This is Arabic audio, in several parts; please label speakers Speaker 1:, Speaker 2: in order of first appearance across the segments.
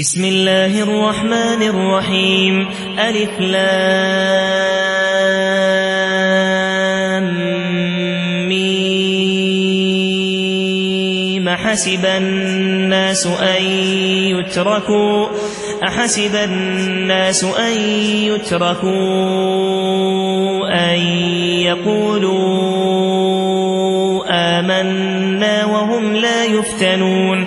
Speaker 1: بسم الله الرحمن الرحيم. ألف لام ميم. حسب الناس أن يتركوا. أحسب الناس أن يتركوا أن يقولوا آمنا وهم لا يفتنون.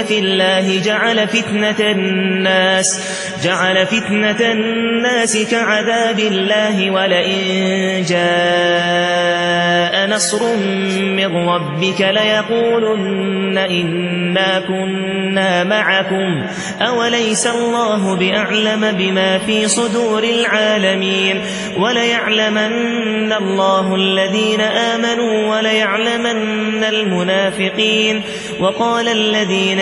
Speaker 1: في الله جعل فتنة الناس جعل فتنة الناس كعذاب الله ولئن جاء نصر من ربك ليقولن إنا كنا معكم. أوليس الله بأعلم بما في صدور العالمين؟ وليعلمن الله الذين آمنوا وليعلمن المنافقين. وقال الذين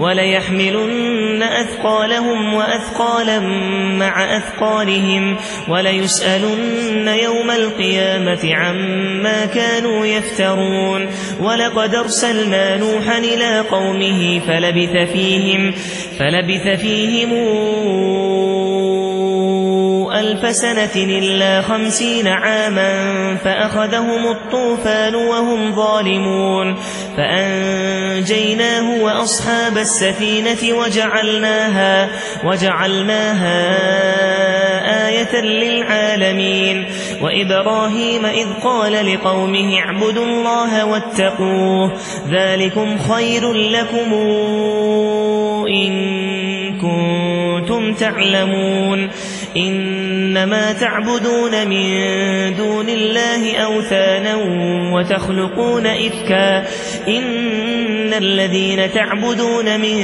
Speaker 1: وليحملن أثقالهم وأثقالا مع أثقالهم وليسألن يوم القيامة عما كانوا يفترون ولقد أرسلنا نوحا إلى قومه فلبث فيهم, فلبث فيهم ألف سنة إلا خمسين عاما فأخذهم الطوفان وهم ظالمون فأنجيناه وأصحاب السفينة وجعلناها, وجعلناها آية للعالمين وإبراهيم إذ قال لقومه اعبدوا الله واتقوه ذلكم خير لكم إن كنتم تعلمون إنما تعبدون من دون الله أوثانا وتخلقون إفكا إن الذين تعبدون من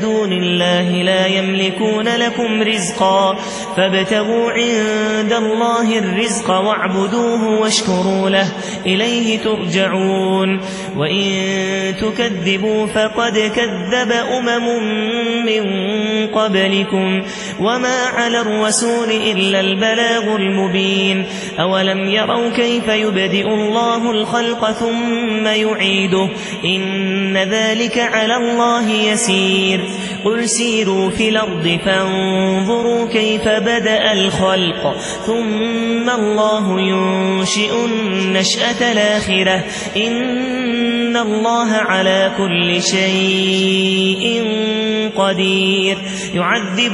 Speaker 1: دون الله لا يملكون لكم رزقا فابتغوا عند الله الرزق واعبدوه واشكروا له إليه ترجعون وإن تكذبوا فقد كذب أمم من قبلكم وما على الرسول إلا البلاغ المبين أولم يروا كيف يبدئ الله الخلق ثم يعيده إن ذلك على الله يسير قل سيروا في الأرض فانظروا كيف بدأ الخلق ثم الله ينشئ النشأة الآخرة إن الله على كل شيء قدير يعذب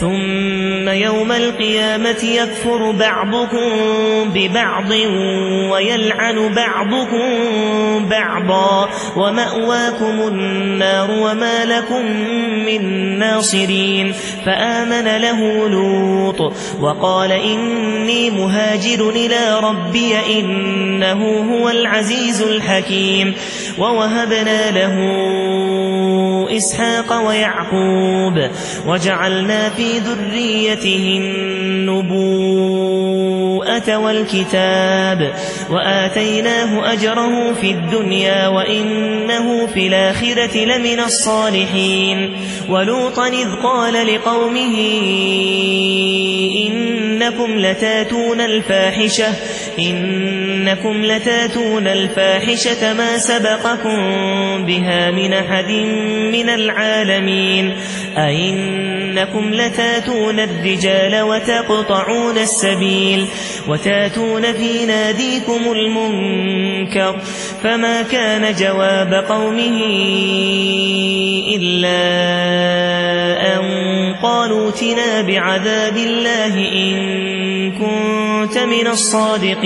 Speaker 1: ثم يوم القيامة يكفر بعضكم ببعض ويلعن بعضكم بعضا ومأواكم النار وما لكم من ناصرين فآمن له لوط وقال إني مهاجر إلى ربي إنه هو العزيز الحكيم ووهبنا له إسحاق ويعقوب وجعلنا في ذريته النبوءة والكتاب وآتيناه أجره في الدنيا وإنه في الآخرة لمن الصالحين ولوطا إذ قال لقومه إنكم لتاتون الفاحشة إنكم لتاتون الفاحشة ما سبقكم بها من أحد من العالمين. أئنكم لتاتون الرجال وتقطعون السبيل وتاتون في ناديكم المنكر فما كان جواب قومه إلا أن قالوا تنا بعذاب الله إن كنت من الصادقين.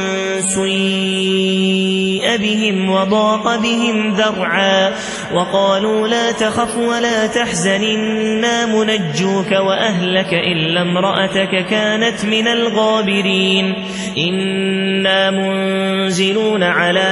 Speaker 1: بهم وضاق بهم ذرعا وقالوا لا تخف ولا تحزن إنا منجوك وأهلك إلا امرأتك كانت من الغابرين إنا منزلون على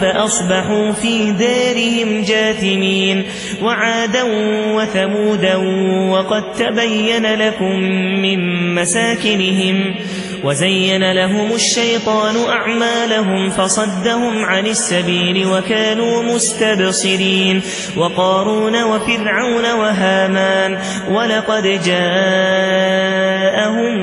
Speaker 1: فأصبحوا في دارهم جاثمين وعادا وثمودا وقد تبين لكم من مساكنهم وزين لهم الشيطان أعمالهم فصدهم عن السبيل وكانوا مستبصرين وقارون وفرعون وهامان ولقد جاءهم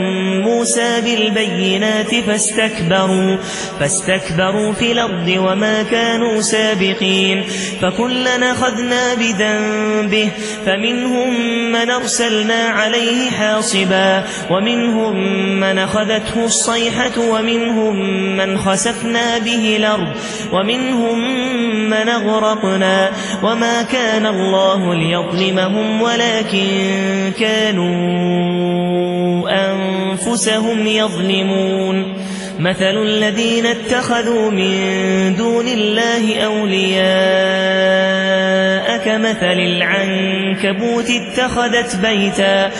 Speaker 1: موسى بالبينات فاستكبروا فاستكبروا في الأرض وما كانوا سابقين فكلنا خذنا بذنبه فمنهم من أرسلنا عليه حاصبا ومنهم من أخذته الصيحة ومنهم من خسفنا به الأرض ومنهم من أغرقنا وما كان الله ليظلمهم ولكن كانوا أنفسهم يظلمون. مثل الذين اتخذوا من دون الله أولياء كمثل العنكبوت اتخذت بيتا.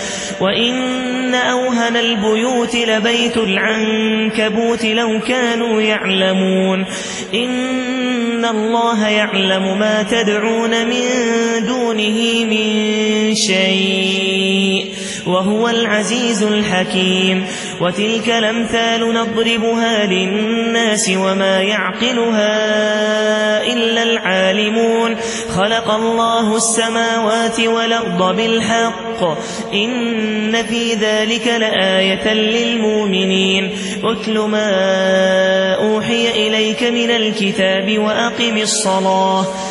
Speaker 1: وإن أوهن البيوت لبيت العنكبوت لو كانوا يعلمون. إن الله يعلم ما تدعون من دونه من شيء. وهو العزيز الحكيم. وتلك الأمثال نضربها للناس وما يعقلها إلا العالمون. خلق الله السماوات والأرض بالحق. إن في ذلك لآية للمؤمنين. اتل ما أوحي إليك من الكتاب وأقم الصلاة.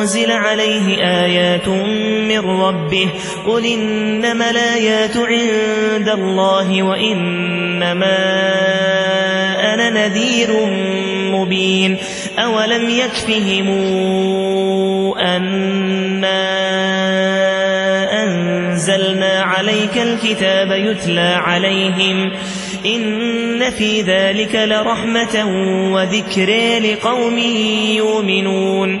Speaker 1: أنزل عليه آيات من ربه. قل إنما الآيات عند الله وإنما أنا نذير مبين. أولم يكفهم أنا أنزلنا عليك الكتاب يتلى عليهم. إن في ذلك لرحمة وذكر لقوم يؤمنون.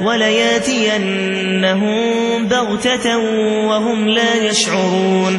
Speaker 1: ولياتينهم بغتة وهم لا يشعرون.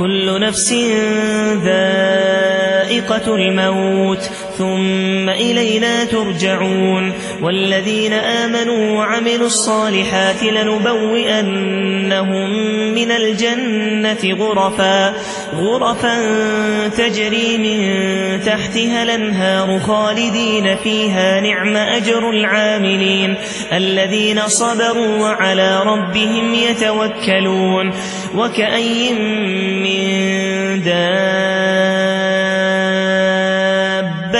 Speaker 1: كل نفس ذائقة الموت ثم إلينا ترجعون والذين آمنوا وعملوا الصالحات لنبوئنهم من الجنة غرفا غرفا تجري من تحتها الأنهار خالدين فيها نعم أجر العاملين الذين صبروا وعلى ربهم يتوكلون وكأي من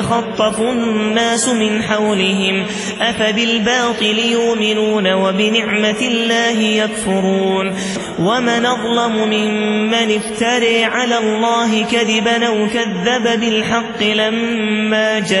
Speaker 1: ويتخطف الناس من حولهم أفبالباطل يؤمنون وبنعمة الله يكفرون ومن أظلم ممن افتري على الله كذبا أو كذب بالحق لما جاءه